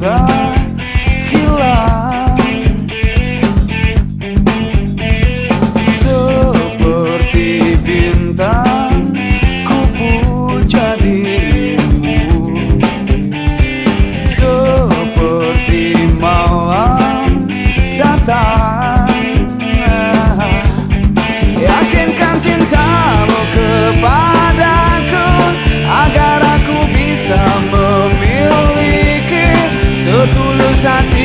Yeah. I